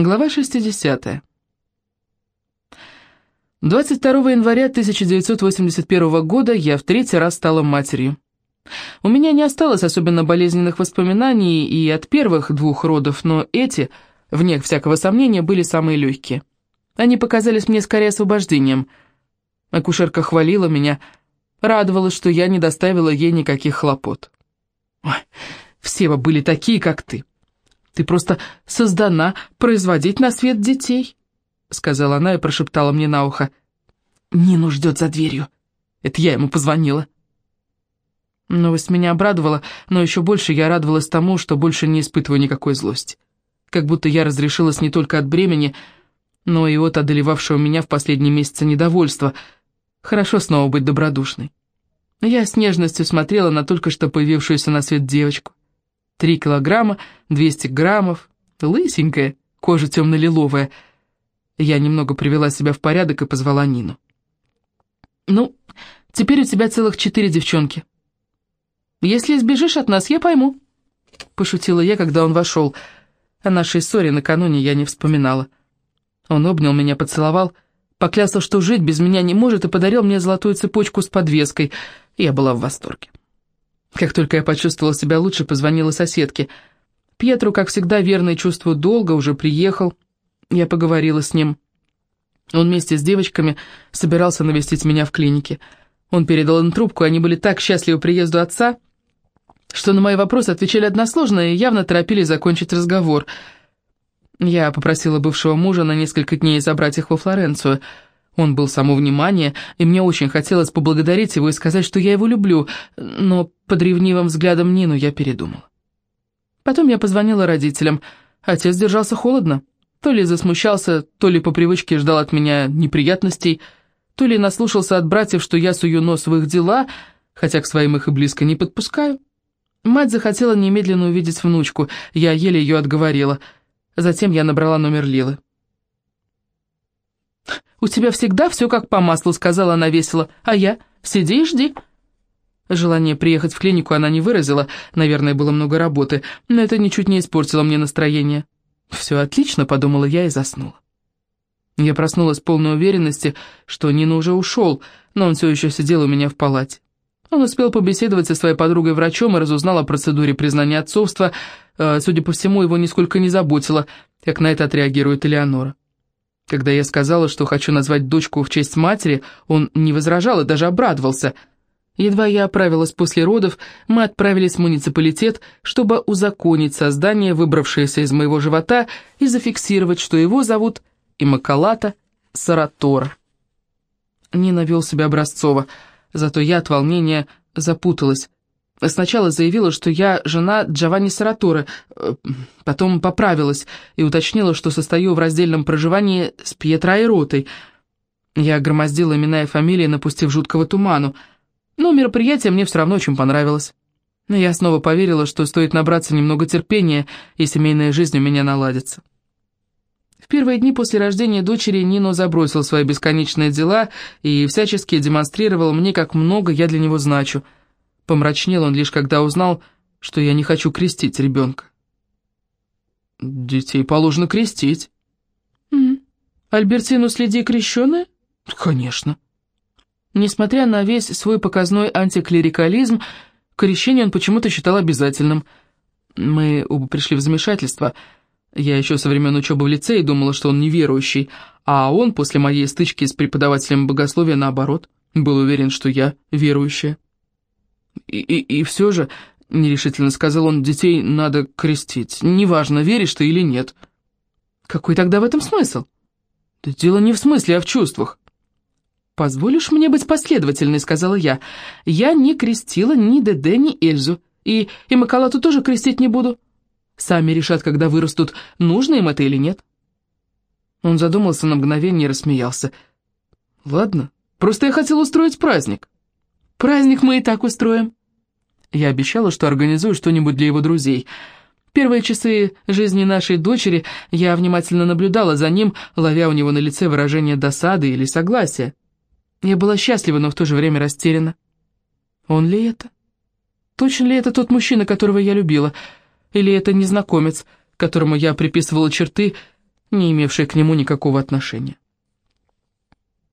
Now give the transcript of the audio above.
Глава 60. 22 января 1981 года я в третий раз стала матерью. У меня не осталось особенно болезненных воспоминаний и от первых двух родов, но эти, вне всякого сомнения, были самые легкие. Они показались мне скорее освобождением. Акушерка хвалила меня, радовалась, что я не доставила ей никаких хлопот. Ой, все бы были такие, как ты. Ты просто создана производить на свет детей», — сказала она и прошептала мне на ухо. «Нину ждет за дверью. Это я ему позвонила». Новость меня обрадовала, но еще больше я радовалась тому, что больше не испытываю никакой злости. Как будто я разрешилась не только от бремени, но и от одолевавшего меня в последние месяцы недовольства. Хорошо снова быть добродушной. Я с нежностью смотрела на только что появившуюся на свет девочку. Три килограмма, двести граммов, лысенькая, кожа темно-лиловая. Я немного привела себя в порядок и позвала Нину. «Ну, теперь у тебя целых четыре девчонки. Если избежишь от нас, я пойму», — пошутила я, когда он вошел. О нашей ссоре накануне я не вспоминала. Он обнял меня, поцеловал, поклялся, что жить без меня не может, и подарил мне золотую цепочку с подвеской. Я была в восторге. Как только я почувствовала себя лучше, позвонила соседке. Пьетру, как всегда, верный чувству долга, уже приехал. Я поговорила с ним. Он вместе с девочками собирался навестить меня в клинике. Он передал им трубку, они были так счастливы приезду отца, что на мои вопросы отвечали односложно и явно торопились закончить разговор. Я попросила бывшего мужа на несколько дней забрать их во Флоренцию — он был само внимание, и мне очень хотелось поблагодарить его и сказать, что я его люблю, но под ревнивым взглядом Нину я передумала. Потом я позвонила родителям. Отец держался холодно. То ли засмущался, то ли по привычке ждал от меня неприятностей, то ли наслушался от братьев, что я сую нос в их дела, хотя к своим их и близко не подпускаю. Мать захотела немедленно увидеть внучку, я еле ее отговорила. Затем я набрала номер Лилы. «У тебя всегда все как по маслу», — сказала она весело. «А я? Сиди и жди». Желание приехать в клинику она не выразила, наверное, было много работы, но это ничуть не испортило мне настроение. «Все отлично», — подумала я и заснула. Я проснулась в полной уверенности, что Нина уже ушел, но он все еще сидел у меня в палате. Он успел побеседовать со своей подругой-врачом и разузнал о процедуре признания отцовства. Э, судя по всему, его нисколько не заботило, как на это отреагирует Элеонора. Когда я сказала, что хочу назвать дочку в честь матери, он не возражал и даже обрадовался. Едва я оправилась после родов, мы отправились в муниципалитет, чтобы узаконить создание, выбравшееся из моего живота, и зафиксировать, что его зовут Имакалата Саратора. Нина вел себя образцово, зато я от волнения запуталась. Сначала заявила, что я жена Джованни Сараторе, э, потом поправилась и уточнила, что состою в раздельном проживании с Пьетро Айротой. Я громоздила имена и фамилии, напустив жуткого туману. Но мероприятие мне все равно очень понравилось. Я снова поверила, что стоит набраться немного терпения, и семейная жизнь у меня наладится. В первые дни после рождения дочери Нино забросил свои бесконечные дела и всячески демонстрировал мне, как много я для него значу — Помрачнел он лишь, когда узнал, что я не хочу крестить ребенка. «Детей положено крестить». «М Альбертину следи крещеная?» «Конечно». Несмотря на весь свой показной антиклерикализм, крещение он почему-то считал обязательным. Мы оба пришли в замешательство. Я еще со времен учебы в лицее думала, что он неверующий, а он после моей стычки с преподавателем богословия, наоборот, был уверен, что я верующая. И, и, все же, нерешительно сказал он, детей надо крестить. Неважно, веришь ты или нет. Какой тогда в этом смысл? Да дело не в смысле, а в чувствах. «Позволишь мне быть последовательной», — сказала я. «Я не крестила ни Деде, ни Эльзу, и, и Макалату тоже крестить не буду. Сами решат, когда вырастут, нужно им это или нет». Он задумался на мгновение и рассмеялся. «Ладно, просто я хотел устроить праздник». Праздник мы и так устроим». Я обещала, что организую что-нибудь для его друзей. Первые часы жизни нашей дочери я внимательно наблюдала за ним, ловя у него на лице выражение досады или согласия. Я была счастлива, но в то же время растеряна. Он ли это? Точно ли это тот мужчина, которого я любила? Или это незнакомец, которому я приписывала черты, не имевшей к нему никакого отношения.